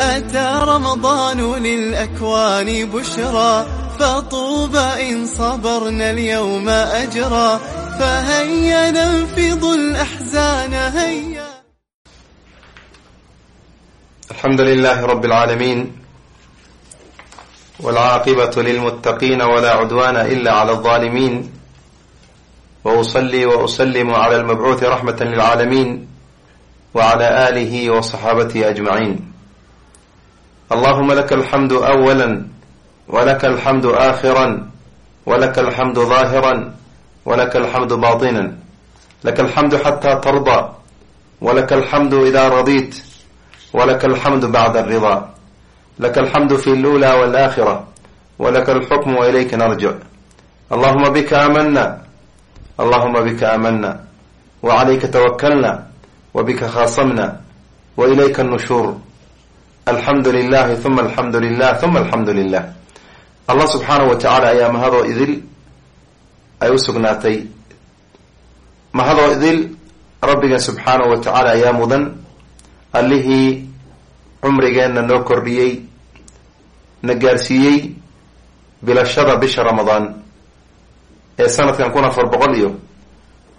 أتى رمضان للأكوان بشرى فطوبى إن صبرنا اليوم أجرى فهيا ننفض الأحزان هيا الحمد لله رب العالمين والعاقبة للمتقين ولا عدوان إلا على الظالمين وأصلي وأسلم على المبعوث رحمة للعالمين وعلى آله وصحابته أجمعين اللهم لك الحمد أولا ولك الحمد آخرا ولك الحمد ظاهرا ولك الحمد باطنا لك الحمد حتى ترضى ولك الحمد إذا رضيت ولك الحمد بعد الرضا لك الحمد في الأولى والآخرة ولك الحكم وإليك نرجع اللهم بك آمنا اللهم بك آمنا وعليك توكلنا وبك خاصمنا وإليك النشور alxamdu lilahi uma alxamdu lilah uma alxamdu lilah allah subxaanahu wa tacaala ayaa mahadoo idil ay u sugnaatay. Mahadoo idil rabbiga subxaanahu wa tacaala ayaa mudan. Allihii cumrigeenna noo kordhiyey na gaarsiiyey bilashada bisha ramadaan ee sanadkan kun afar boqol iyo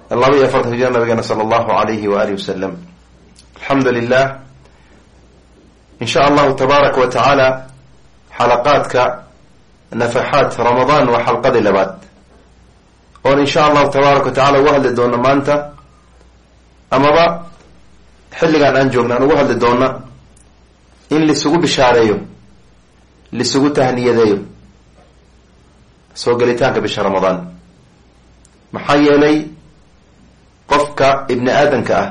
laba iyo afartan hijra nabigeena sala allahu alayhi waalihi wasalam alxamdu lilah in sha allahu tabaaraka wa tacaala xalaqaadka nafaxaat ramadaan waa xalqadii labaad. Oon insha allahu tabaaraka wa tacala uga hadli doono maanta amaba xilligan aan joogna aan uga hadli doona in lisugu bishaareeyo lisugu tahniyadeeyo soo gelitaanka bisha ramadaan maxaa yeelay qofka ibni aadamka ah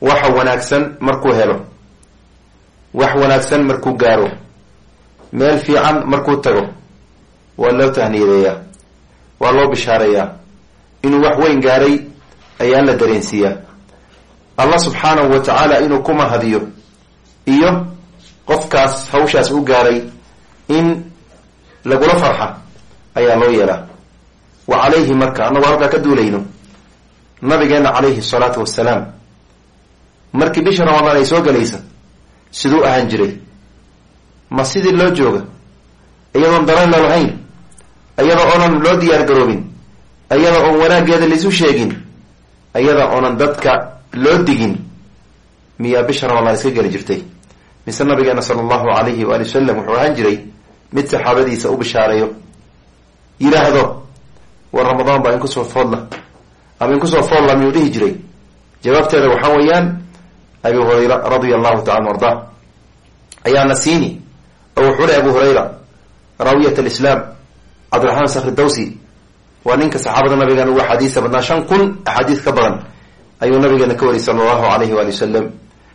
waxa wanaagsan markuu helo wax wanaagsan markuu gaaro meel fiican markuu tago waa loo tahniyadeeyaa waa loo bishaareeyaa inuu wax weyn gaaray ayaa la dareensiiyaa. Allah subxaanahu wa tacaala inuu ku mahadiyo iyo qofkaas hawshaas u gaaray in lagula farxa ayaa loo yeelaa. Wa calayhi marka annagoo halkaa ka duulayno. Nabigeena calayhi salaatu wassalaam markii bisha ramadaan ay soo galaysa siduu ahaan jiray. Ma sidii loo jooga? Iyadoon dareen la lahayn iyada oonan loo diyaar garoobin iyada oon wanaaggeeda laisu sheegin iyada oonan dadka loo digin miyaa bisha ramadaan iska geli jirtay. Mise nabigeena sala allahu alayhi waali wasalam wuxuu ahaan jiray mid saxaabadiisa u bishaareeyo yidhaahdo war ramadaan baa inkusoo foodla. Ama inkusoo foodla miyuu dhihi jiray? Jawaabteeda waxaa weeyaan abi hurayra radia allahu tacala an ardaa ayaana siini. Oo wuxuu leh abu hurayra raawiyat alislaam cabdiraxmaan sakri dawsi. Waa ninka saxaabada nabigeena ugu axaadiisa badnaa shan kun axaadiis ka badan ayuu nabigeena ka wariyay sala allahu alayhi waali wasalam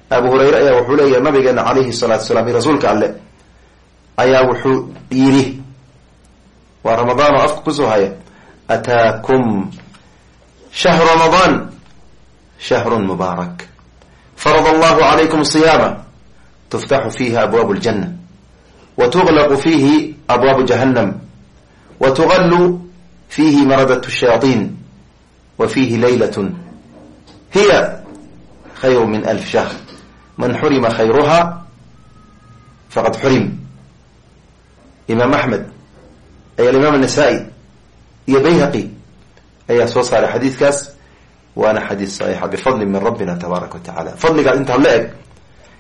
abu hurayre ayaa wuxuu leeyahay nabigeena calayhi salaatu salaam iyo rasuulka alle ayaa wuxuu yidhi waa ramadaan oo afka ku soo haya. Ataakum shahru ramadaan shahrun mubaarak farad allahu calaykum siyaama tuftaxu fiiha abwaabu ljanna wa tuglaqu fiihi abwaabu jahannam wa tugallu fiihi maradat shayaaiin wa fiihi laylatun hiya khayru min alf shahr man xurima khayruha faqad xurim imaam axmed ay alimaam anasaa'i iyo bayhaqi ayaa soo saaray xadiidkaas waana xadiid saxiixa bifadli min rabbina tabaaraka wa tacala fadligaa intaa la eg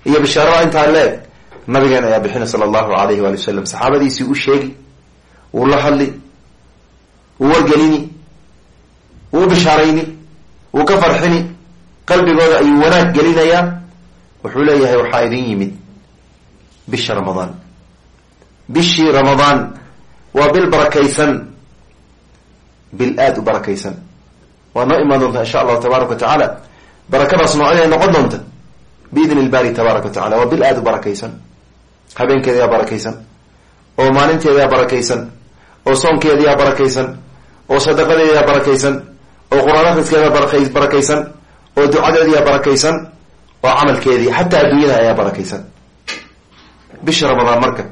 iyo bishaarada intaa la eg nabigeena ayaa bixina sala allahu alayhi waali wasalam saxaabadiisii u sheegi wuu la hadli wuu wargelini wuu bishaarayni wuu ka farxini qalbigooda ayuu wanaag gelinayaa wuxuu leeyahay waxaa idin yimid bisha ramadaan bishii ramadaan waa bil barakaysan bil aada u barakaysan waa noo imaan doontaa insha allahu tabaaraka wa tacaala. Barakadaas noocyada noqon doonta biidni ilbaari tabaaraka wa tacala waa bil aada u barakaysan. Habeenkeedayaa barakaysan oo maalinteedayaa barakaysan oo soonkeediyaa barakaysan oo sadaqadeedayaa barakaysan oo qur'aan akriskeedaa bara barakaysan oo ducadeediyaa barakaysan oo camalkeedii xataa adduunyada ayaa barakaysan. Bisha ramadaan marka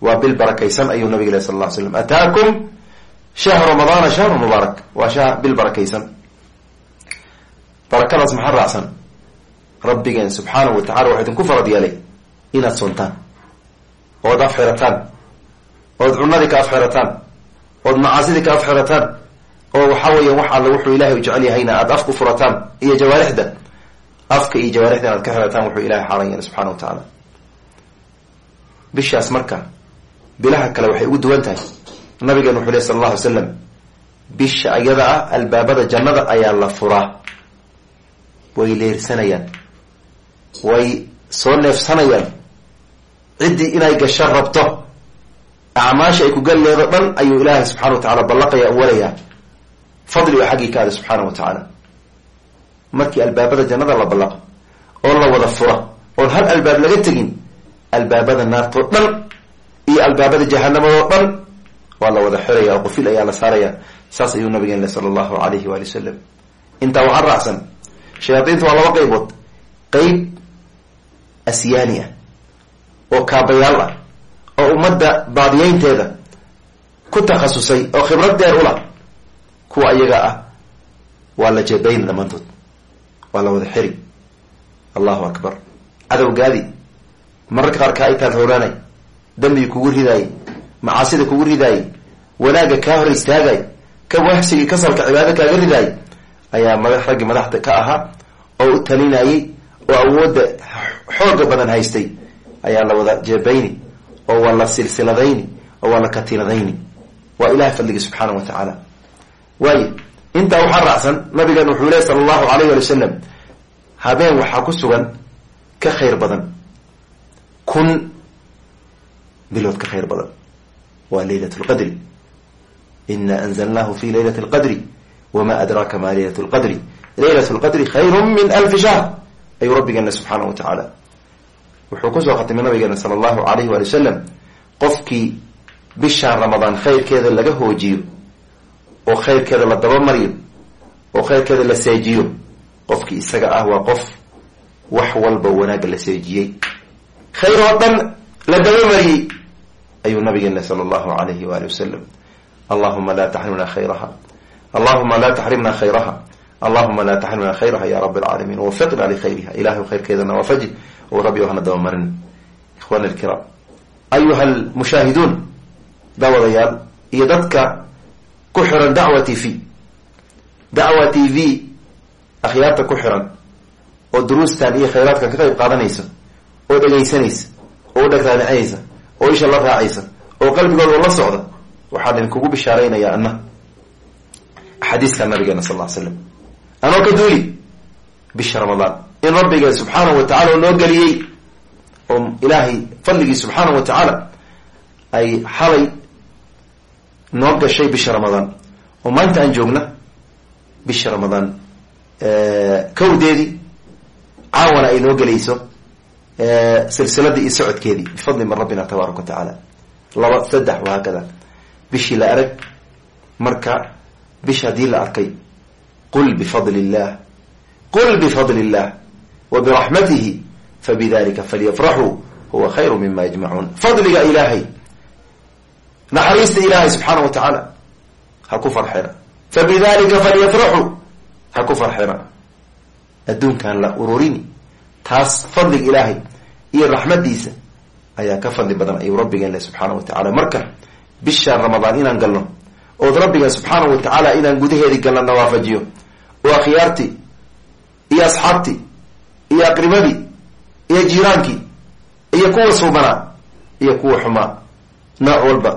waa bil barakaysan ayuu nabig ilahi sal lla ly slam ataakum shahru ramadaana shahru mubaarak waa bil barakaysan barakadaas maxaa raacsan rabbigeen subxaanahu wa tacala waxaa idinku farad yeelay inaad soontaan ood afxirataan ood cunadii ka afxirataan ood macaasidii ka afxirataan oo waxa weya wax alla wuxuu ilahay u jecel yahayna aada afku furataan iyo jawaarixda afka iyo jawaarixda inaad ka xirataan wuxuu ilahay xaaran yahay subxana wa tacaala bishaas marka bilaha kale waxay ugu duwan tahay nabigeenu wuxuu leh sala alla alay slam bisha ayada ah albaabada jannada ayaa la furaa. Way leersanayaan. Way soo neefsanayaan. Ciddii inay gasho rabto acmaasha ay ku galleedo dhan ayuu ilaahay subxana wa tacala ballaqaya walayaa. Fadli oo xaggii ka ada subxaana wa tacaala. Markii albaabada jannada la ballaqo oo la wada fura oon hal albaab laga tegin albaabada naartoo dhan iyo albaabada jahanamadoo dhan waa la wada xiraya oo qufil ayaa la saaraya. Saas ayuu nabigeen le sala allahu alayhi waali wasalam intaa waxaa raacsan shayaadiinta waa laba qaybood. Qeyb asyaani ah oo kaabayaal ah oo ummadda baadiyeynteeda ku takhasusay oo khibrad deer u lah kuwa ayaga ah waa la jabayn dhammaantood. Waa la wada xiri. Allahu akbar. Cadowgaadi mararka qaar kaa itaal hooraanay dambigi kugu ridaayey macaasida kugu ridaayey wanaagga kaa hor istaagay ka waxsigii kasalka cibaado kaaga ridaayay ayaa mada raggii madaxda ka ahaa oo u talinayey oo awoodda xooga badan haystay. Ayaa la wada jeebayni oo waa la silsiladayni oo waa la katiinadayni waa ilahay fadligii subxaana wa tacaala. Waayo intaa waxaa raacsan nabigan wuxuu leh sala allahu alayh wali wasalam habeen waxaa ku sugan ka khayr badan. Kun bilood ka khayr badan waa leylat lqadri ina anzalnahu fi leylat lqadri wma adraaka ma leylat lqadri leylat lqadri khayru min alfi shahr. Ayuu rabbigeena subxaana wa tacaala wuxuu ku soo khatimay nabigeena sala allahu alayh waali wasalam qofkii bishaan ramadaan khayrkeeda laga hoojiyo oo khayrkeeda la dabamariyo oo khayrkeeda la seejiyo qofkii isaga ah waa qof wax walba wanaagga la seejiyey khayr oo la dabamariyey ayuu nabigeena sala allahu alayhi waali wasalam allahuma la taxrimna khayraha. Allahuma la taxrimna khayraha. Allahuma la taxrimna khayraha ya rab alcaalamiin wafiqna likhayriha ilahay khayrkeedana waafaji o rabbi hana dabamarin ikhwana alkiraam ayuha almushaahiduun daawadayaal. Iyo dadka ku xiran dacwa t v. Dacwa t v akhyaarta ku xiran. Oo duruustan iyo khayraadkan ka qayb qaadanaysa. Oo dhegaysanaysa oo u dhagraanicinaysa oo isha la raacaysa oo qalbigooda la socda waxaan idinkugu bishaaraynayaa ana axaadiiska nabigeena sal ly slam anoo ka duuli bisha ramadaan. In rabbigeen subxaanahu wa tacala oo noo geliyey oo ilaahay fadligii subxaanahu wa tacaala ay xalay noo gashay bisha ramadaan. Oo maanta aan joogna bisha ramadaan kowdeedii caawana ay noo gelayso silsiladii iyo socodkeedii bifadli min rabbina tabaaraka wa tacaala. Laba saddex wahaakada bishii la arag marka bisha haddii la arkay qul bifadli illah qul bifadli illah wa biraxmatihi fabidalika falyafraxuu huwa khayru mima yajmacuun fadliga ilaahay naxariista ilaahay subxaana wa tacaala ha ku farxina fabidalika falyafraxuu ha ku farxina adduunkan la ururini taas fadliga ilaahay iyo raxmadiisa ayaa ka fadli badan ayuu rabbigeen leh subxaana wa tacala marka bishaan ramadaan inaan galno ood rabbigan subxaana wa tacaala inaan gudaheedii galno nawaafajiyo oo akhyaartii iyo asxaabtii iyo aqribadii iyo jiiraankii iyo kuwa suubanaa iyo kuwa xumaa nooc walba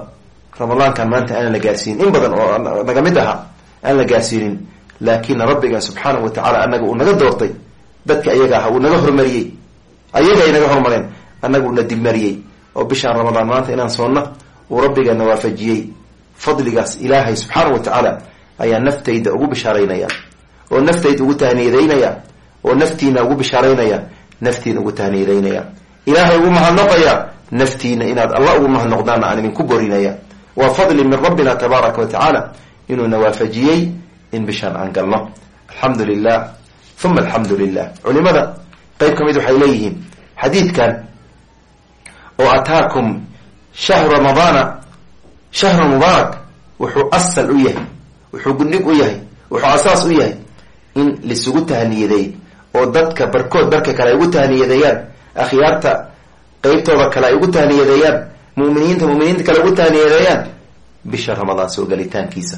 ramadaankan maanta aanan la gaarsiinin. In badan oo naga mid ahaa aan la gaarsiinin. Laakina rabbigan subxaana wa tacaala anaga uu naga doortay dadka ayaga ah uu naga hormariyey. Ayaga ay naga hormareen annaga uuna dibmariyey oo bishaan ramadaan maanta inaan soonna uu rabbigeena waafajiyey. Fadligaas ilaahay subxaana wa tacaala ayaa naftayda ugu bishaaraynaya. Oo naftayda ugu tahniyadaynaya oo naftiina ugu bishaaraynaya. Naftiina ugu tahniyadaynaya ilaahay ugu mahadnoqaya naftiina inaad alla ugu mahadnoqdaana aan idinku borinaya. Waa fadli min rabbina tabaaraka wa tacaala inuuna waafajiyey in bishaan aan galno. Alxamdu lilah uma alxamdu lilah culimada qeyb ka mid waxay leeyihiin xadiidkan oo ataakum shahru ramadaana shahru mubaarak wuxuu asal u yahay wuxuu gundhig u yahay wuxuu asaas u yahay in laisugu tahniyadeey oo dadka barkood barka kale ay ugu tahniyadeeyaan akhyaarta qeybtooda kale ay ugu tahniyadeeyaan muminiinta muminiinta kale ugu tahniyadeeyaan bisha ramadaan soo galitaankiisa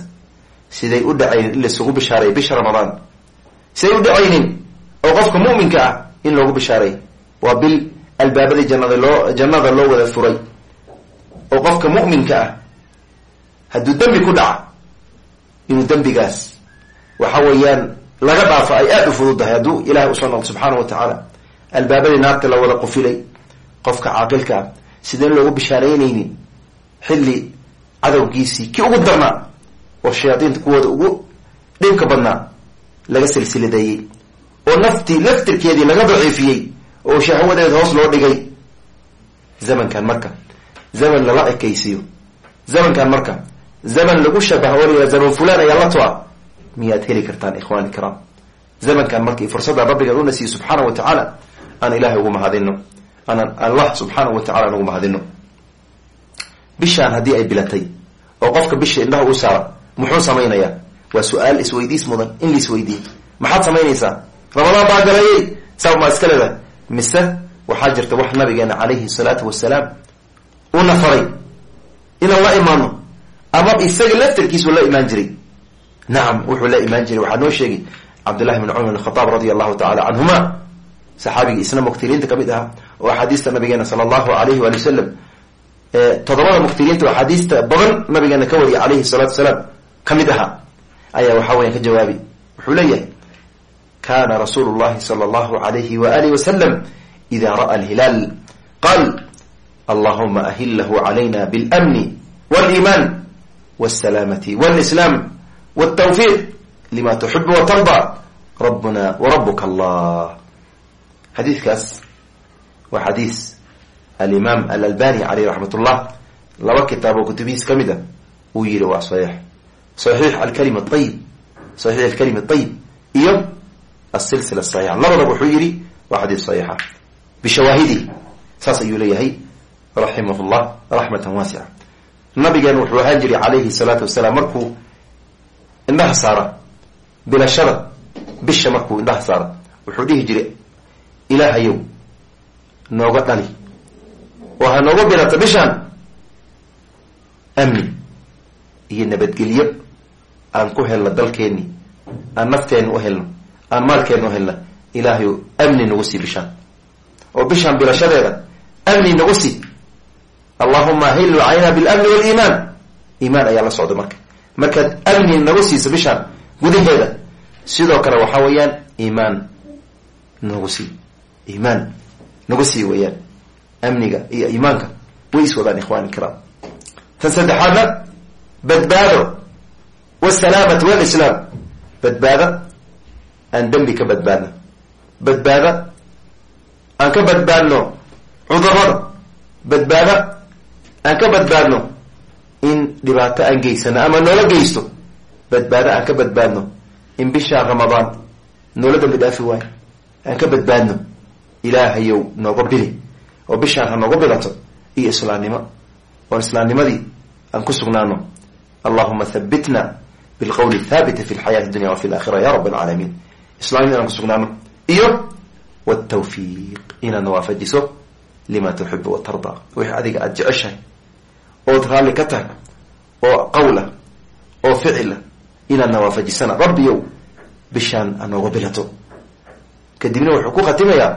siday u dhacaynin in laysugu bishaaray bisha ramadaan siday u dhacaynin oo qofka mu'minka ah in loogu bishaaray. Waa bil albaabadii jannada loo jannada loo wada furay. Oo qofka mu'minka ah hadduu dembi ku dhaca inuu dembigaas waxa weeyaan laga dhaafo ay aada u fududahay hadduu ilahay u soo noqdo subxaana wa tacaala. Albaabadii naarta la wada qufilay qofka caaqilka ah sideen loogu bishaaraynaynin xilli cadowgiisii kii ugu darnaa oo shayaadiinta kuwooda ugu dhibka badnaa laga silsiladeeyey oo naftii laftirkeedii laga daciifiyey oo shahwadeed hoos loo dhigay. Zamankan marka zaman lala ekaysiyo. Zamankan marka zaman lagu shabaha waliba zaman fulaan ayaa la to-a. Miyaad heli kartaan ikhwani kiraam zamankan markii fursadda rabbigan una siiye subxaana wa tacaala aan ilahay ugu mahadino aanan allah subxaana wa tacala aan ugu mahadino bishaan haddii ay bilatay oo qofka bisha indhaha u saara muxuu samaynayaa waa su'aal isweydiis mudan in la isweydiiye maxaad samaynaysaa ramadaan baa galayey saa maa iska leedahay. Mise waxaa jirta wax nabigeena calayhi salaatu wasalaam una faray. Inaan la imaano ama isaga laftarkiisu la imaan jiray. Nacam wuxuu la imaan jiray. Waxaa noo sheegay cabdullahi bn cumar bn khadaab radia allahu tacala canhuma saxaabigii isna muktiriinta ka mid ahaa oo axaadiista nabigeena sala allahu alayhi waali wasalam todobada muktiriinta oo axaadiista badan nabigeena ka wariyay calayhi salaatu wasalaam ka mid ahaa ayaa waxa weya ka jawaabi. Wuxuu leeyahay kana rasuulu llahi sala allahu alayhi waalihi wasalam ida ra'a alhilaal. Qaal allahuma ahilahu calayna bilmni waliman wsalaamati wlislaam wtawfiiq lima tuxibu watarda rabbuna warabuka allah xadiidkaas waa xadiis alimaam alalbani aleyh raxmat ullah laba kitaaboo kutubihiis ka mid a uu yihi waa saxiix saxiix alkalima ayib saxiix alkalima ayib iyo asilsila saxiixa labadaba wuxuu yihi waa xadiis saxiixa bishawaahidi saas ayuu leeyahay raximah llah raxmatan waasica nabigeen wuxuu ahaan jiray calayhi salaatu wasalaam markuu indhaha saara bilashada bisha markuu indhaha saara wuxuu dhihi jiray ilaahayow nooga dhali oo ha nooga bilato bishaan amni iyo nabadgelyo aan ku helno dalkeenni aan nafteena u helno aan maalkeena u helno ilaahayow amni nagu sii bishaan. Oo bishaan bilashadeeda amni nagu sii. Allahuma ahillu calayna bilamni waliimaan iimaan. Ayaa la socda marka. Markaad amni nagu siiso bishaan gudaheeda sidoo kale waxaa weeyaan iimaan nagu sii. Iimaan nagu sii weeyaan. Amniga iyo iimaanka way is wadaan ikhwani kiraam. Tan saddexaadna badbaado wsalaamatu walislaam badbaada aan dembi ka badbaadno badbaada aan ka badbaadno cudurrada badbaada aan ka badbaadno in dhibaato aan geysano ama noola geysto badbaado aan ka badbaadno in bishaa ramadaan noola dambi dhaafi waayo aan ka badbaadno ilaahayow nooga bili oo bishaan ha nooga bilato iyo islaamnimo oon islaamnimadii aan ku sugnaano allahuma habitna bilqowli thaabiti fi lxayaati dunya wa fi laakhira ya rab alcaalamiin islaamnimadi aan kusugnaano iyo wtawfiiq inaad nawaafajiso lima tuxibu watarda wixii adiga aada jeceshahay ood raalli ka tahay oo qawla oo ficila inaad nawaafajisana rabbiyow bishaan anooga bilato kadibna wuxuu ku khatimayaa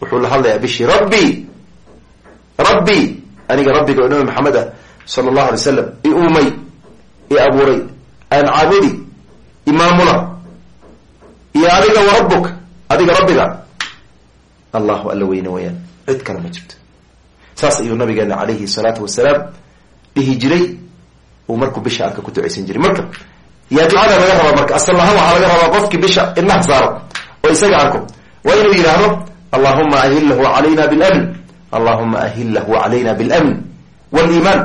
wuxuu la hadlayaa bishii rabbi rabbi aniga rabbiga oo nabi maxamed ah sala allahu alay slam i uumay aan caabudi imaamula iyo adiga wa rabbuk adiga rabbiga. Allahu alla weyne wayaan cid kale ma jirto. Saas ayuu nabigeena calayhi salaatu wasalaam dhihi jiray. Uu markuu bisha arka ku ducaysan jiray. Marka yaa ducada laga rabaa marka asal waxaa laga rabaa qofkii bisha indhaha saaro oo isaga arko. Waa inuu yidhaahdo allahuma ahillahu calayna bilamn allahuma ahillahu calayna bilamn waliiman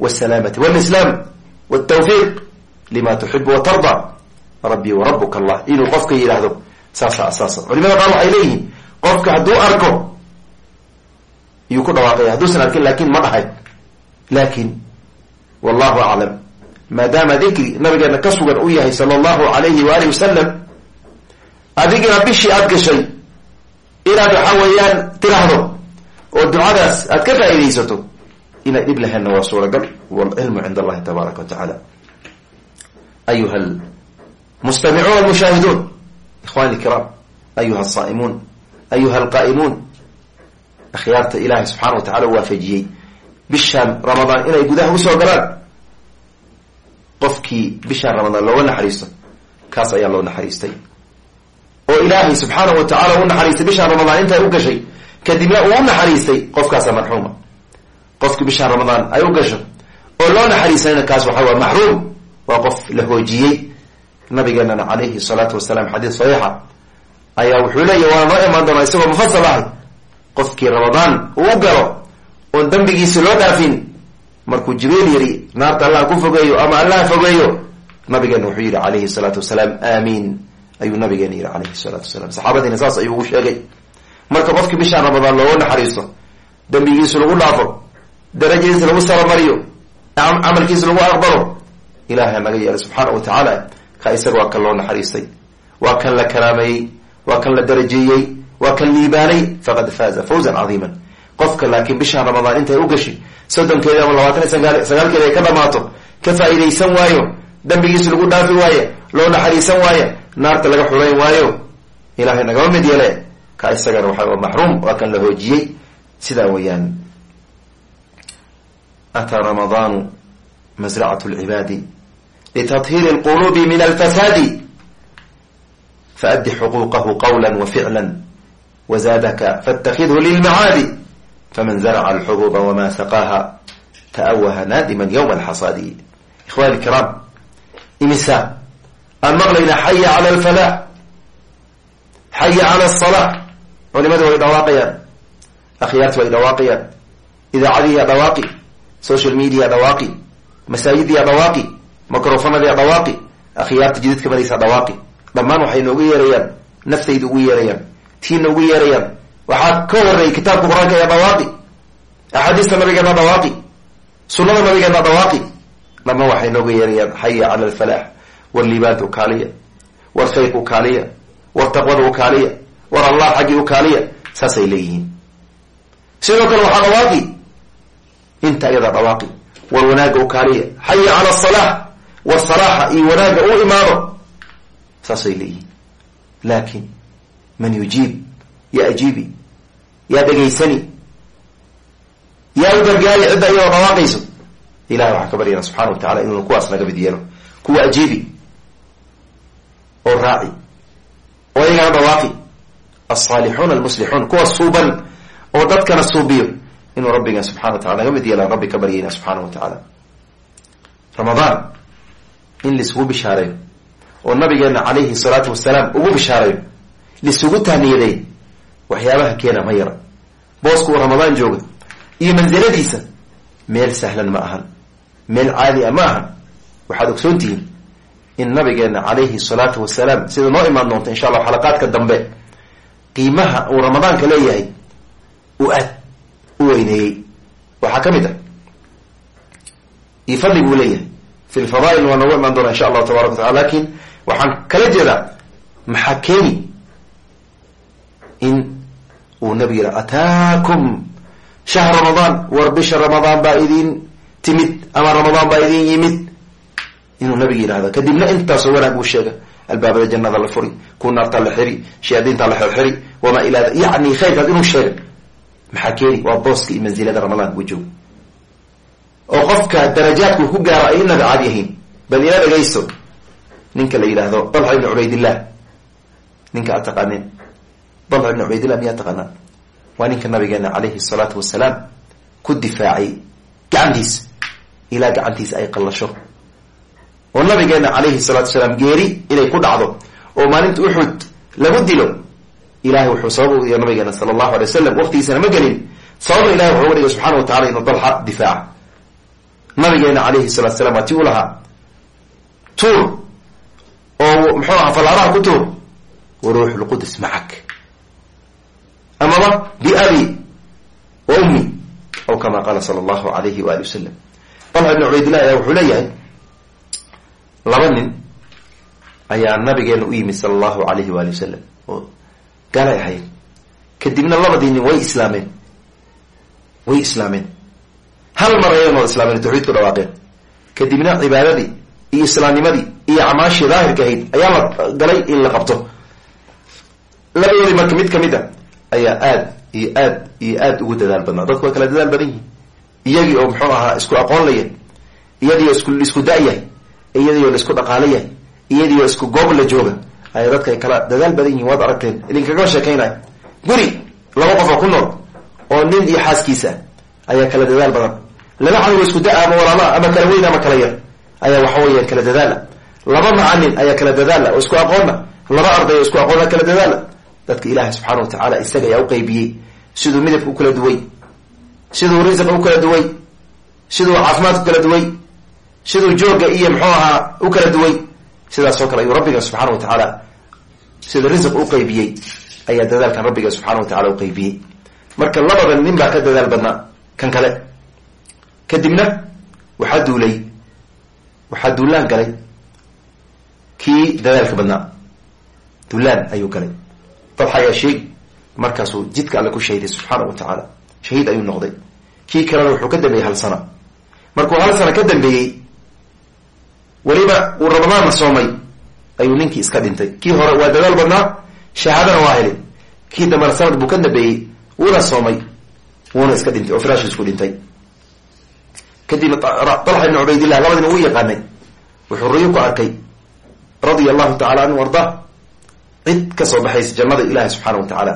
wsalaamati walislaam wtawfiiq lima tuxibu watarda rabbi warabuka allah. Inuu qofka yidhaahdo saasa asaasa culimada qaar waxay leeyihiin qofka hadduu arko iyuu ku dhawaaqaya. Hadduusan arkin laakin ma dhahay laakin wallahu aclam. Maadaama dikri nabigeena ka sugan u yahay sala allahu alayhi waalihi wasalam adigina bishii aada gashay inaad waxa weeyaan tiraahdo oo ducadaas aad ka faa'iidaysato inay dhib lahaynna waa suuragal. Waalcilmu cinda allahi tabaaraka wa tacaala ayuha almustamicuuna almushaahiduun ikhwani ilkiraam ayuha alsaa'imuun ayuha alqaa'imuun akhyaarta ilaahay subxaana wa tacala u waafajiyey bishaan ramadaan inay gudaha u soo galaan qofkii bishaan ramadaan looga naxariisto kaas ayaa loo naxariistay oo ilaahay subxaana wa tacala u naxariistay bishaan ramadaan intay u gashay kadibna uu u naxariistay qofkaasa marxuuma qofkii bishaan ramadaan ay u gasho oo loo naxariisanayna kaas waxa waa maxruum waa qof la hoojiyey nabigeenana calayhi salaatu wasalaam. Xadiis saxiixa ayaa wuxuu leeyahy waana noo imaan doonaa isagoo mufasal ahay. Qofkii ramadaan uu galo oon dambigiisa loo dhaafin markuu jibriil yidhi naarta allah ku fogeeyo ama allah fogeeyo nabigeena wuxuu yidhi calayhi salaatu wasalaam aamiin ayuu nabigeena yidhi calayhi salaatu wasalaam. Saxaabadiina saas ayuu ugu sheegay. Marka qofkii bishaan ramadaan loogu naxariisto dambigiisu lagu dhaafo darajadiisa lagu saromariyo camalkiisa lagu aqbalo ilahay naga yeelay. Subxaana wa tacaala ka isaga waa kan loo naxariistay waa kan la karaameeyey waa kan la darajeeyey waa kan liibaanay faqad faaza fawzan cadiiman. Qofka laakiin bishaan ramadaan intay u gashay soddonkeeda ama labaatan iyo sagaal sagaalkeeda ay ka dhamaato ka faa'iidaysan waayo dambigiisa lagu dhaafi waayo loo naxariisan waayo naarta laga xurayn waayo ilahay nagama mid yeele ka isagana waxa waa maxruum waa kan la hoojiyey. Sidaa weeyaan ataa ramadaanu masracat lcibaadi litahiiri اlqulubi min alfasaadi faaddi xuquuqahu qawla wa ficla wzaadaka faاtakidhu lilmacaadi faman zarca alxubuuba wama saqaaha ta'awaha naadima ywma alxasaadi ikhwani kiraam imisa aan maqlayna xaya cala alfalaax xaya cala alsalaax culimadu way dhawaaqayaan akhyaarti way dhawaaqayaan idaacadihiya dhawaaqi social media dhawaaqi masaajidiya dhawaaqi microfonadiya dhawaaqi akhyaarta jididka maraysa dhawaaqi dhammaan waxay noogu yeerayaan. Naftayda ugu yeerayaan. Tiina ugu yeerayaan. Waxaa ka horeeyay kitaabka qur'aanka ee dhawaaqi axaadiista nabigeena dhawaaqi sunada nabigeena dhawaaqi dhammaan waxay nooga yeerayaan. Xaya cala alfalaax war liibaanta ukaaliya war khayrka ukaaliya war taqwada ukaaliya war allah xaggii ukaaliya saasay leeyihiin. Sidoo kale waxaa dhawaaqi inta ayadaa dhawaaqi war wanaagga ukaaliya xaya cala asalaax war salaaxa iyo wanaagga u imaado saasay leeyihiin. Laakin man yujiib ya ajiibi yaa dhegaysani yaa u gargaari cidda iyadoo dhawaaqayso ilahay waxaan ka baryana subxana wa tacala inuuna kuwaas naga mid yeelo. Kuwa ajiibi oo raaci oo iyagana dhawaaqi. Alsaalixuuna almuslixuun kuwa suuban oo dadkana suubiyo. Inuu rabbigan subxana wa tacala naga mid yeelaan rabbi ka baryayna subxaana wa tacaala. Ramadaan in laisugu bishaareeyo oo nabigeena calayhi salaatu wasalaam ugu bishaareeyo laisugu tahniyaday waxyaabaha keena ma yara. Booska uu ramadaan jooga iyo mansiladiisa meel sahlan ma ahan meel caadi a ma ahan. Waxaad ogsoontihiin in nabigeena calayhi salaatu wasalaam sida noo imaan doonta insha allah xalaqaadka dambe qiimaha uu ramadaanka leeyahay uu aad u weyneeyey. Waxaa ka mid ah iyo fadli buu leeyahay fi lfadaail waa noogu imaan doona insha allahu tabarak wa tacala laakiin waxaan kala jeedaa maxaa keeni in uu nabi yidha ataakum shahr ramadaan war bisha ramadaan baa idin timid ama ramadaan baa idin yimid inuu nabiga yidhahdo kadibna intaasoo wanaag uu sheega albaabada jannada la furi kuwa naartaa la xiri shayaadiintaa la xirxiri wamaa ilaa yani khayrkaas inuu sheega maxaa keeni waa booska iyo mansilada ramadaan uu joogo oo qofka darajaadku ku gaaro ay inaga caad yahiin bal ila dhegaysto ninka la yidhaahdo dalxa ibn cubaydillah ninka aad taqaaneen. Dalxa ibn cubaydillah miyaa taqaanaa waa ninka nabigeena calayhi salaatu wasalaam ku difaacay gacantiisa ilaa gacantiisa ay qallasho. Oo nabigeena calayhi salaatu wasalaam geeri inay ku dhacdo oo maalinta uxud lagu dilo. Ilahay wuxuu sabab dhigay nabigeena sala allahu alay wasalam waqtigiisana ma gelin. Sababna ilahay wuxuu uga dhigay subxana wa tacala inuu dalxa difaaca nabigeena calayhi salatu salam waa ti u lahaa. Tuur. Oo muxuu ahaa fallaaraha ku tuur. Wa ruuxu lqudus macak. Amaba biabi wa ummi aw kama qaala sala allahu alayhi waali wasalam dalxa ibn cubaydillah ayaa wuxuu leeyahay laba nin ayaa nabigeena u yimid sala allahu alayhi waali wasalam oo galay ahayd. Kadibna labadii nin way islaameen. Way islaameen hal mar ayagan wada islaameen tawxiidku dhawaaqeen kadibna cibaadadii iyo islaamnimadii iyo acmaashii daahirka ahayd ayaa la galay in la qabto. Labadoodii marka mid ka mid a ayaa aad iyo aad iyo aad ugu dadaal badnaa. Dadku way kala dadaal badan yihiin iyagii oo muxuu ahaa isku aqoon la yahay iyadii oo isku isku da-yahay iyadii oo la isku dhaqaalo yahay iyadii oo isku goob la jooga ayaa dadka ay kala dadaal badan yihiin waad aragteen. Idinkagama sheekaynaya guri laba qof oo ku nool oo nin iyo xaaskiisa ayaa kala dadaal badan laba cadow isku da- ama walaala ama kala weyn ama kala yar. Ayaa waxa weeyaan kala dadaala. Laba macalin ayaa kala dadaala oo isku aqoonna. Laba arday oo isku aqoona kala dadaala. Dadka ilaahay subxaana watacaala isaga ayaa uqaybiyey siduu midabka u kala duway. Siduu risiqa u kala duway. Siduu caafimaadka kala duway. Siduu jooga iyo muxuu ahaa u kala duway. Sidaas oo kale ayuu rabbiga subxaana watacaala sida risiq u qaybiyey ayaa dadaalkan rabbiga subxaana watacala uqaybiyey marka labadan nin baa ka dadaal badnaa kan kale kadibna waxaa duulay waxaa duulaan galay. Kii dadaalka badnaa duulaan ayuu galay. Dalxa ayaa sheegi markaasuu jidka alle ku shahiday subxaana wa tacaala shahiid ayuu noqday. Kii kalena wuxuu ka dambeeyey hal sana. Markuu hal sana ka dambeeyey weliba uu ramadaanna soomay ayuu ninkii iska dhintay. Kii hore waa dadaal badnaa shahaadana waa helin kii dambana sanad buu ka dambeeyey wuuna soomay wuuna iska dhintay oo firaash isku dhintay kadibna talxa ibn cubaydillah labadina uu yaqaanay. Wuxuu riyo ku arkay. Radia allahu tacala anhu arda cid ka soo baxaysa jannada ilaahi subxaana wa tacaala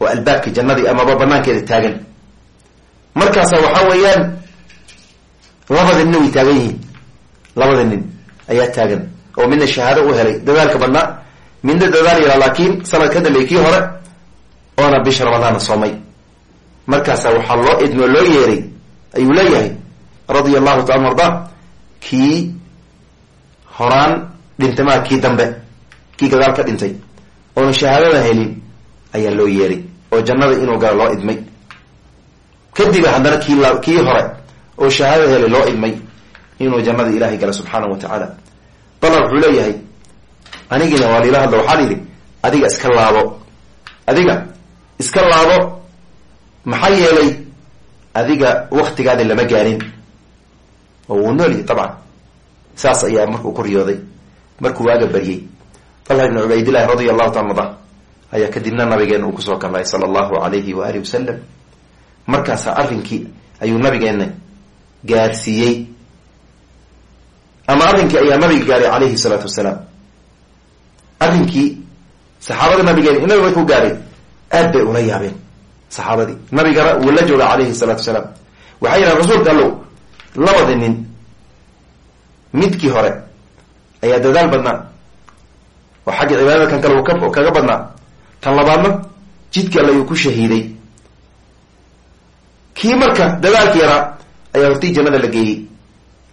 oo albaabka jannadii amaba banaankeeda taagan. Markaasa waxaa weeyaan labada nin way taagan yihiin. Labada nin ayaa taagan oo midna shahaado u helay. Dadaalka badnaa midna dadaal yaraa laakiin sanad ka dambeeyey kii hore oona bisha ramadaana soomay. Markaasa waxaa loo idmoo loo yeeray ayuu leeyahay radia allahu taala arda kii horaan dhintay maa kii dambe kii gadaal ka dhintay oona shahaadada helin ayaa loo yeeray oo jannada inuu galo loo idmay. Kadiba haddana kii kii hore oo shahaadada helay loo idmay inuu jannada ilaahay gala subxaana wa tacaala dalar wuxuu leeyahay anigina waa liila hadla waxaan yidhi adiga iska laabo adiga iska laabo maxaa yeelay adiga waktigaadi lama gaarin oo wuu noolyahy dabcan saas ayaa markuu ku riyooday markuu waaga baryey talha ibn cubaydillahi radia allahu taala ada ayaa kadibna nabigeena uu ku soo kalay sala allahu alayhi wa alihi wasalam markaasa arrinkii ayuu nabigeena gaarsiiyey ama arrinkii ayaa nabiga gaaray calayhi salaatu wasalaam arrinkii saxaabada nabigeena nabiga markuu gaaray aad bay ula yaabeen saxaabadii nabigana wuu la jooga calayhi salaatu wasalaam waxay yidhahan rasuulka allow labada nin midkii hore ayaa dadaal badnaa. Oo xagga cibaadada kan kale uu ka kaga badnaa. Kan labaadna jidka alle ayuu ku shahiiday. Kii marka dadaalka yaraa ayaa hortii jannada la geeyey.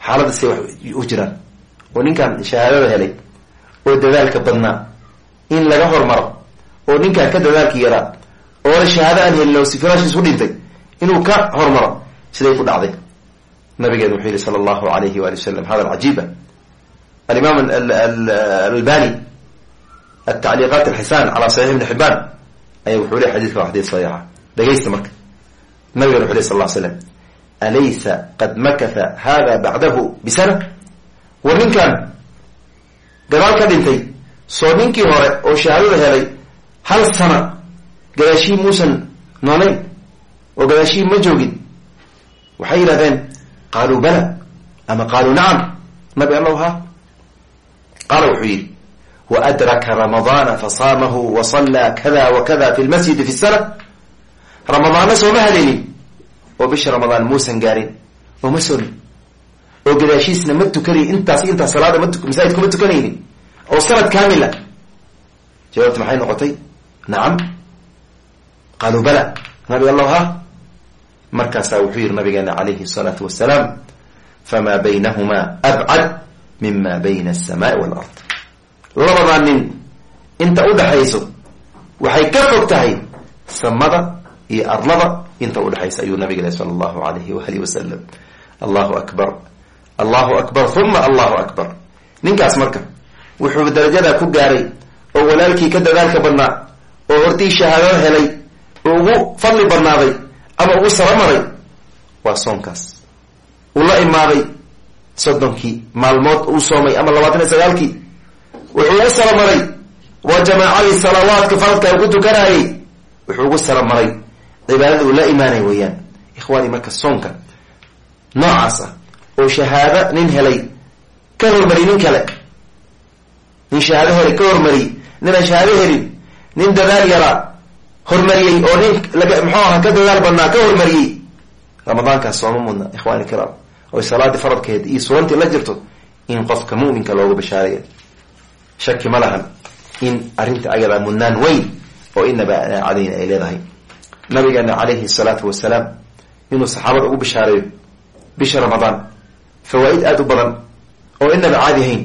Xaaladda say wax u jiraan. Oo ninkan shahaadada helay oo dadaalka badnaa. In laga hormaro oo ninkaan ka dadaalka yaraa. Oona shahaado aan helin oo si firaashiis u dhintay inuu ka hormaro siday ku dhacday nabigeena wuxuu yihi sala allahu alayhi waali wasalam hadal cajiiba. Alimaam albani atacliiqaat alxisaan cala saxiix ibni xibaan ayaa wuxuu ley xadidka waa xadiis saxiixa. Dhegaysta marka. Nabigena wuxu ley sal ll slam alaysa qad makatha hada bacdahu bisana? War ninkan gadaal ka dhintay soo ninkii hore oo shahaadada helay hal sana gadaashii muusan noonayn oo gadaashii ma joogin. Waxay yidhahdeen qaaluu bala ama qaaluu nacam nabi allow ha qaala wuxuu yidhi waadraka ramadaana fasaamahu wasallaa kada wa kada fi lmasjidi fi sana ramadaana sooma haleelin oo bisha ramadaan muusan gaarin oo ma sonin oo gadaashiisna ma tukanayn intaas intaas salaada ma masaajidku ma tukanaynin oo sanad kaamila jawaabta maxay noqotay nacam qaaluu bala nabi allow ha markaasaa wuxuu yihi nabigeena calayhi salaau wasalaam famaa baynahuma abcad mima bayna asamaai walard. Labadaa nin inta udhaxayso waxay ka fog tahay samada iyo arlada inta u dhexaysa ayuu nabig sala allahu alayhi waalihi wasalam allahu akbar allahu akbar uma allahu akbar. Ninkaas marka wuxuu darajadaa ku gaaray oo walaalkii ka dadaalka badnaa oo hortii shahaadada helay oo ugu fadli badnaaday ama ugu saramaray waa soonkaas. Uu la imaaday soddonkii maalmood uu soomay ama labaatan iyo sagaalkii. Wuxuu ugu saramaray waa jamaacadii salawaadka faradka uu ku tukanayay wuxuu ugu saramaray cibaadada uu la imaanay weeyaan. Ikhwaani marka soonka noocaas ah oo shahaado nin helay ka hormari nin kale. Nin shahaado helay ka hormariyey ninaan shahaado helin nin dadaal yaraa hormariyey oo nin muxuu aha ka dadaal badnaa ka hormariyey. Ramadaankaas sooma mudna ikhwani kiraam oy salaadii faradkeed iyo suwantii la jirto in qofka mu'minka loogu bashaaraya shaki ma lahan in arrinta ayadaa mudnaan weyn oo inaba cadayna ay leedahay. Nabigeena calayhi salaatu wasalaam inuu saxaabada ugu bishaareeyo bisha ramadaan fawaa-id aada u badan oo inaba caadi ahayn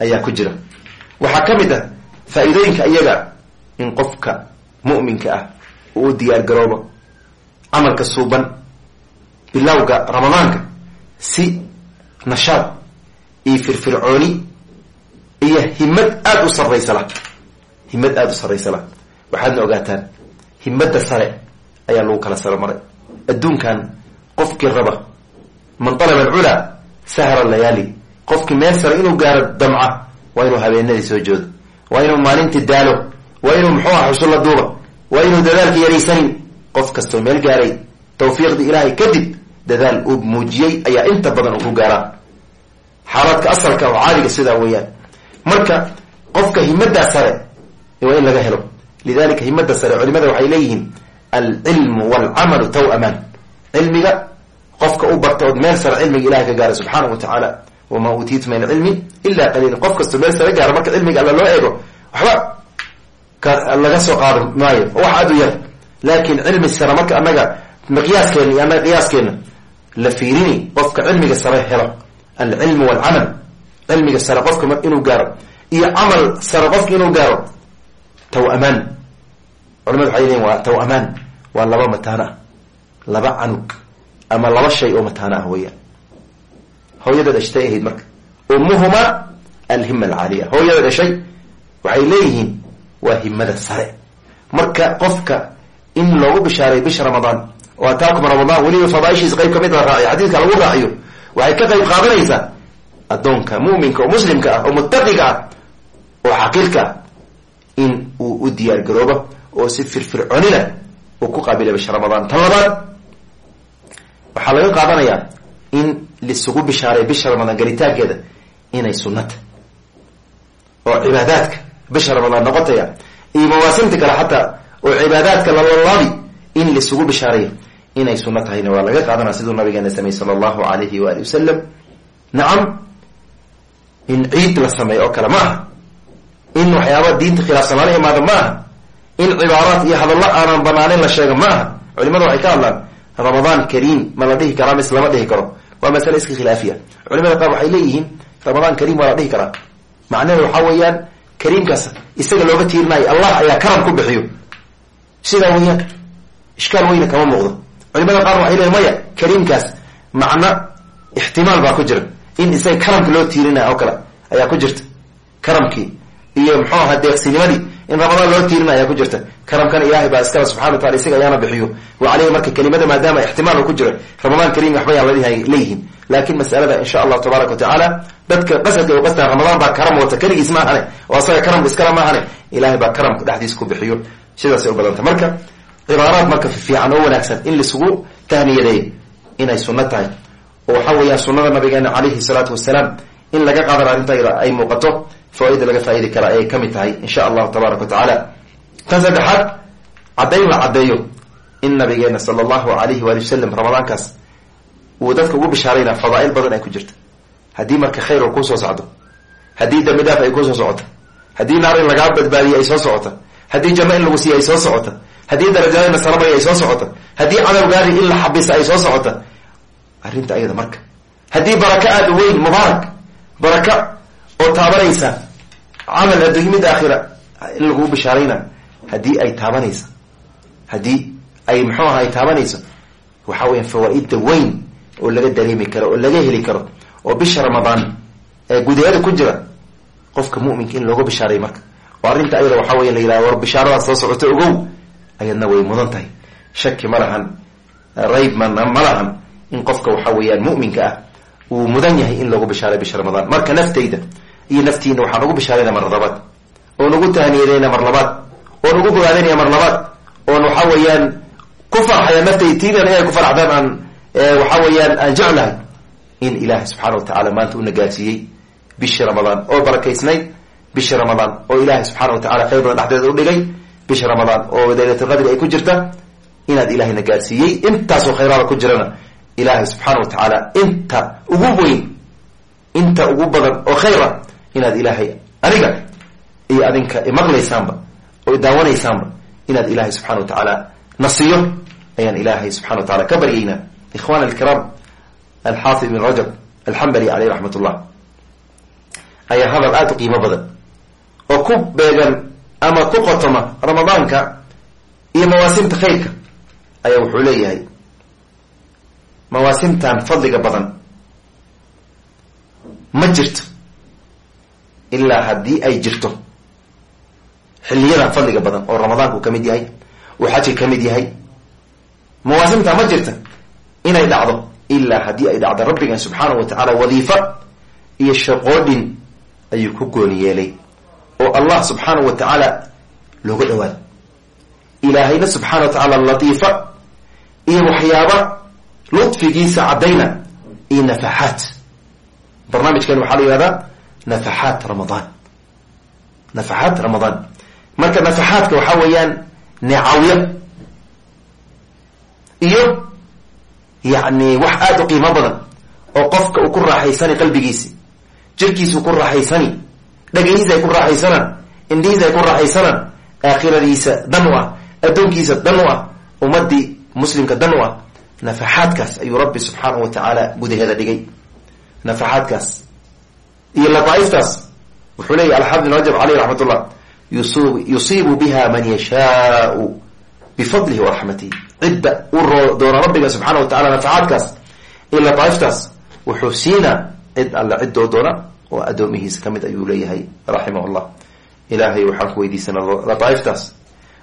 ayaa ku jira. Waxaa ka mid ah faa-iidooyinka iyaga in qofka mu'minka ah uu diyaar garoobo camalka suuban bilowga ramadaanka si nashaad iyo firfircooni iyo himad aada u sarraysa la himad aada u sarraysa la waxaadna ogaataan himadda sare ayaa lagu kala saro maray adduunkan qofkii raba man talaba alculaa sahra layaali qofkii meel sare inuu gaaro damca waa inuu habeenadii soo joodo. Waa inuu maalintii daalo waa inuu muxuu aha xusulla duuba? Waa inuu dadaalka yaraysanin qof kastoo meel gaaray. Tawfiiqdii ilaahay kadib dadaal uu muujiyey ayaa inta badan uu ku gaaraa xaaladka asalka oo caadiga sidaa weeyaan. Marka qofka himaddaa sare waa in laga helo. Lidalika himadda sare culimada waxay leeyihiin alcilmu walcamalu taw-amaan cilmiga qofka u barta ood meel sare cilmiga ilahay ka gaara subxaanahu wa tacaala wamaa uutiitu min alcilmi ila qaliila qof kastoo meel sare gaara marka cilmiga alla loo eego waxba laga soo qaado maayo. Oo wax aada u yar. Laakin cilmi sare marka annaga miqyaaskeena iyo annaga qiyaaskeena la fiirini qofka cilmiga sare helo. Alcilmu walcamal cilmiga sare qofka inuu gaaro. Iyo camal sare qofka inuu gaaro taw-amaan culamadu waxay leeyiin waa taw-amaan waa laba mataano ah laba canug. Ama laba shay oo mataano ah weeyaan hooyada dhashtay ahayd marka. Ummuhuma alhima alcaaliya. Hooyada dhashay waxay leeyihiin waa himada sare. Marka qofka in loogu bishaaray bisha ramadaan oo ataakum ramadaan weliba fadaaishiisa qayb ka mid la raaciyo xadiidka lagu raaciyo waxay ka qayb qaadanaysaa addoonka mu'minka oo muslimka ah oo muttaqiga ah oo xaqiirka ah in uu u diyaar garoobo oo si firfircoonina uu ku qaabila bisha ramadaan. Tan labaad waxaa laga qaadanayaa in lisugu bishaaray bisha ramadaan galitaankeeda inay sunnata oo cibaadaadka bisha ramadaan noqotaya. Iyo mawaasimta kale xataa oo cibaadaadka lalalaabi in lisugu bishaaray inay sunno tahayna waa laga qaadanaya siduu nabigeena sameeyey sala allahu alayhi waali wasalam nacam in ciid la sameeyo oo kale ma aha. In waxyaaba diinta khilaafsan lala imaado ma aha. In cibaaraat iyo hadallo aanan banaaneyn la sheego ma aha. Culimada waxay ka hadlaan ramadaan kariim ma la dhihi karaa mise lama dhihi karo. Waa masale iska khilaafiya. Culimada qaar waxay leeyihiin ramadaan kariim waa la dhihi karaa. Macnaheedu waxaa weeyaan kariimkaas isaga looga tiirinayo allah ayaa karam ku bixiyo. Sidaa weeyaan ishkaal weyna kama muuqdo. Culimada qaar waxay leeyiin maya kariimkaas macno ixtimaal baa ku jira. In isaga karamka loo tiirinayo oo kale ayaa ku jirta. Karamkii iyo muxuu ahaa deeqsinimadii in ramadaan loo tiirina ayaa ku jirta. Karamkana ilaahay baa iskala subxana wa taala isaga ayaana bixiyo. Wa caleyhi marka kelimada maadaama ixtimaal ku jira ramadaan kariim waxba yaan leeyihiin. Laakin masalada insha allahu tabaaraka wa tacaala dadka qasadka u qastaa ramadaan baa karam wata keligiis ma ahane. Oo asaga karamka iskala ma ahane. Ilahay baa karamka dhexdiisa ku bixiyo. Sidaasay u badanta. Marka cibaaraad marka fiican oo wanaagsan in laisugu tahniyadeeyo inay sunno tahay. Oo waxa weeyaan sunnada nabigeena calayhi salaatu wasalaam in laga qaadan arrintayda ay muuqato fawaaida laga faaidi karaa ayay ka mid tahay insha allahu tabaaraka wa tacaala. Tan saddexaad caddayn la caddeeyo in nabigeena sala allahu alayhi waali wasalam ramadaankaas uu dadka ugu bishaarayna fadaail badan ay ku jirta haddii marka khayr oo ku soo socdo haddii dambi dhaaf ay ku soo socota haddii naar in lagaa badbaadiye ay soo socota haddii janno in lagu siiye ay soo socota haddii darajada nasarabay ay soo socota haddii cadowgaadi in la xabisa ay soo socota arrinta ayada marka. Haddii baraka aada weyn mubaarak baraka oo taabanaysa. Camal adduunye mid aakhira in lagu bishaarayna haddii ay taabanaysa haddii ay muxuu aha ay taabanayso waxa weya fawaa-idda weyn oo laga dareemi karo oo laga heli karo oo bisha ramadaan ee gudaheeda ku jira qofka muminka in looga bishaaray marka. Oo arrinta ayada waxa weya la yidhaha war bishaaradaas soo socota ogow ayadna way mudan tahay. Shaki ma lahan rayb mana ma lahan in qofka waxa weeyaan mu'minka ah uu mudan yahay in lagu bishaaray bisha ramadaan. Marka naftayda iyo naftiina waxaan ugu bishaarayna mar labaad oon ugu tahaniyadayna mar labaad oon ugu bogaadinaya mar labaad oon waxa weeyaan ku farxaya naftayda tiidan inay ku farxdaan aan waxa weeyaan aan jeclahay in ilaahay subxaana wa tacaala maanta una gaarsiiyey bishii ramadaan oo barakaysnayd bishii ramadaan oo ilaahay subxaana wa tacala khayr badan dhexdeeda udhigay bisha ramadaan oo laylatulqadri ay ku jirta inaad ilaahayna gaarsiiyey intaasoo khayraada ku jirana. Ilaahay subxaana wa tacaala inta ugu weyn inta ugu badan oo khayra inaad ilaahay aniga iyo adinka imaqlaysaanba oo idaawanaysaanba inaad ilaahay subxana wa tacaala nasiyo ayaan ilaahay subxana wa tacala ka baryaynaa. Ikhwana alkiraam alxaafid ibn rajab alxambali caleyh raxmat ullah ayaa hadal aada u qiimo badan oo ku beegan ama ku qotoma ramadaanka iyo mawaasimta khayrka ayaa wuxuu leeyahay mawaasimtan fadliga badan. Ma jirto ilaa haddii ay jirto xiliyadan fadliga badan oo ramadaanku ka mid yahay uu xajka ka mid yahay mawaasimta ma jirta inay dhacdo ilaa haddii ay dhacdo rabbigan subxaanahu wa tacaala wadiifa iyo shaqoodhin ayuu ku gooni yeelay oo allah subxaanahu wa tacaala looga dhawaado ilaahayna subxaana wa tacaala latiifa iyo waxyaaba ludfigiisa caddayna iyo nafaxaat barnaamijkan waxaa la yihahdaa nafaxaat ramadaan nafaxaat ramadaan marka nafaxaadka waxaa weeyaan neecawyo iyo yacni wax aada u qiimo badan oo qofka uu ku raaxaysani qalbigiisi jirkiisa uu ku raaxaysani dhagahiisa ay ku raaxaysanaan indhihiisa ay ku raaxaysanaan aakhiradiisa dan u ah addoonkiisa dan u ah ummadii muslimka dan u ah nafaxaadkaas ayuu rabbi subxaanahu wa tacaala gudaheeda dhigay nafaxaadkaas iyo lataaiftaas wuxuu leeyahy alxaafid ibn rajab caleyh raxmat ullah yusiibu biha man yashaau bifadlihi waraxmatihi cidda u doona rabbiga subxaana wa tacala nafaxaadkaas iyo lataaiftaas wuxuu siinaa cid alle ciddoo doona oo addoomihiisa ka mid ayuu leeyahay raximah llah ilaahay waxaan ku weydiisana lataaiftaas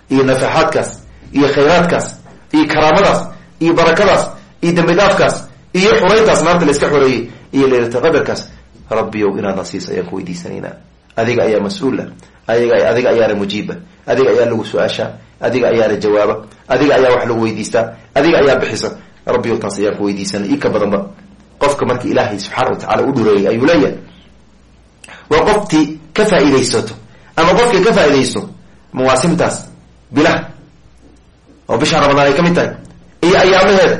iyo nafaxaadkaas iyo khayraadkaas iyo karaamadaas iyo barakadaas iyo dambi dhaafkaas iyo xurayntaas maanta la iska xoreeyey iyo leylata qadarkaas rabbiyow inaad nasiis ayaan ku weydiisanaynaa. Adiga ayaa mas'uula adiga adiga ayaana mujiiba adiga ayaa lagu su'aashaa adiga ayaana jawaaba adiga ayaa wax lagu weydiistaa adiga ayaa bixisa. Rabbiyow taas ayaan ku weydiisanay. I badanba qofka marka ilaahay subxaana wa tacala u dhureeyay ayuu leeyahay. Waa qoftii ka faa-iidaysato ama qofkii ka faa-idaysto mawaasimtaas bilah. Oo bisha ramadaan ay ka mid tahay. Iyo ayaamaheeda.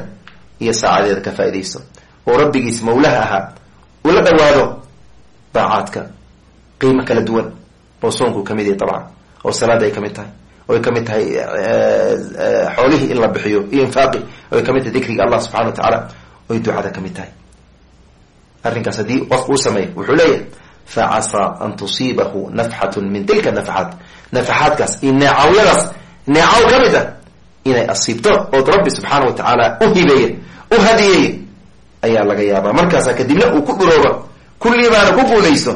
Iyo saacadeeda ka faa-idaysto oo rabbigiis mawlaha ahaa ula dhawaado daacaadka qiimo kala duwan oo soonku ka mid yahay dabcan oo salaada ay ka mid tahay oy ka mid tahay xoolihii in la bixiyo iyo infaaqi oy ka mid tahay dikriga allah subxana wa tacaala oy ducada ka mid tahay. Arrinkaas haddii qofku u sameeyo wuxuu leeyahay facasaa an tusiibahu nafxatu min tilka nafaxaat nafaxaadkaas iyo neecawyadaas neecaw ka mid ah inay asiibto ood rabbi subxaana wa tacaala u hibeeye u hadiyeeye ayaa laga yaabaa. Markaasaa kadibna uu ku dhurooba kullii baana ku guulaysto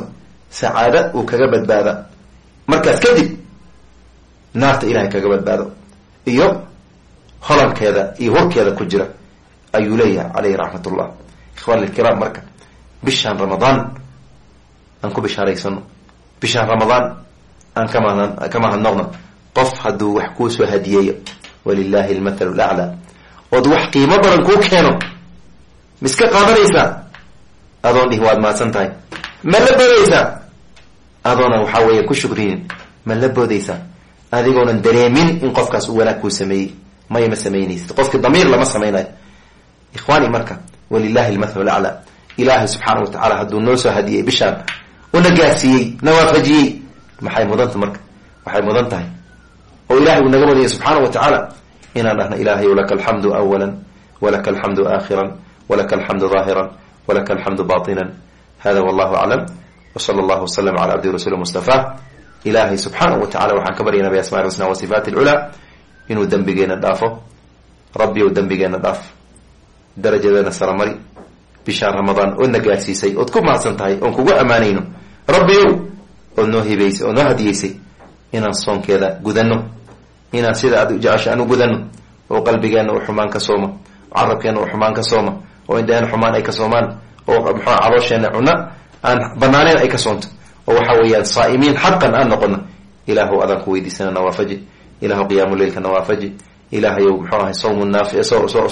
sacaada uu kaga badbaada markaas kadib naarta ilahay kaga badbaado. Iyo holankeeda iyo horkeeda ku jira ayuu leeyahay caleyhi raxmat ullah ikhwaan ilkiraam marka bishaan ramadaan aan ku bishaaraysano bishaan ramadaan aan kamahad ka mahadnoqno qof hadduu wax kuu soo hadiyeeyo walilahi almathalu laclaa ood wax qiimo badan kuu keeno miska qaadanaysaa adoon dhihi waad mahadsan tahay ma la boodaysaa adoonan waxaa weeya ku shukrinin ma la boodaysaa adigoonan dareemin in qofkaas uu wanaag kuu sameeyey. Maya ma samaynaysid? Qofki damiir lama samaynayo. Ikhwaani marka walilahi almathalu laclaa ilaahay subxaana wa tacala hadduu noo soo hadiyey bishaan una gaarsiiyey na waafajiyey. Maxay mudanta marka? Waxay mudan tahay. Oo ilahay uu naga wadiyay subxaana wa tacaala inaan dhahno ilahayow laka alxamdu awala walaka alxamdu aakhiran walaka alxamdu daahiran walaka alxamdu batinan hada wallahu aclam wsala allahu waslama cala abdi rasuuli mustafa ilaahay subxaanahu wa tacala waxaan ka baryaynaa biasmaai husna wa sifaati alculaa inuu dembigeena dhaafo rabbi ow dembigeena dhaaf darajadeena saramari bishaan ramadaan ood na gaarsiisay ood ku mahadsan tahay oon kugu ammaanayno rabbi ow ood noo hibaysay ood noo hadiyeysay inaan soonkeeda gudanno inaan sida aad u jecesha aan u gudanno oo qalbigeenna u xumaan ka carabkeena oo xumaan ka sooma oo indhaheen xumaan ay ka soomaan oo mxua caloosheenna cuno aan banaaneyn ay ka soonto oo waxa weeyaan saa'imiin xaqan aan noqono ilaahu adaan ku weydiisana nawaafaji ilahu qiyaamu leilka nawaafaji ilahayow muxuu ahay sawmu naaf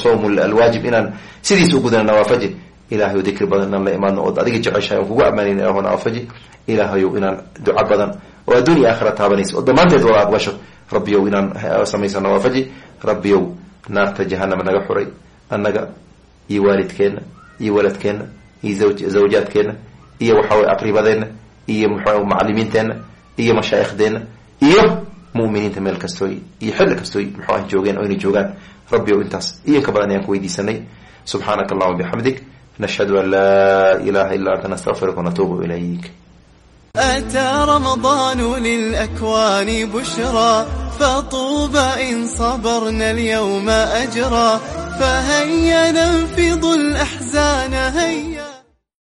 sawmu alwaajib inaan sidiis u gudana nawaafaji ilahayow dikri badan inaan la imaadno ood adiga jeceshahay on kugu amaanin ilahu nawaafaji ilahayow inaan duco badan oo adduun aakhira taabanaysa oo dhammaanteed wada aqbasho rabbiyow inaan samaysa nawaafaji rabbiyow naarta jahanama naga xuray annaga iyo waalidkeenna iyo waladkeenna iyo zawjaadkeenna iyo waxawey aqribadeenna iyo mxu macalimiinteenna iyo mashaaikhdeenna iyo muminiinta meel kastooy iyo xilli kastooy muxuu ah joogeen oo inay joogaan rabbi ow intaas iyo ka badan ayaan ku weydiisanay subxaanaka allahuma bixamdik nashhadu an laa ilaha illa anta nastaqfiruka wanatuubu ilayk أتى رمضان للأكوان بشرى فطوبى إن صبرنا اليوم أجرا فهيا ننفض الأحزان هيا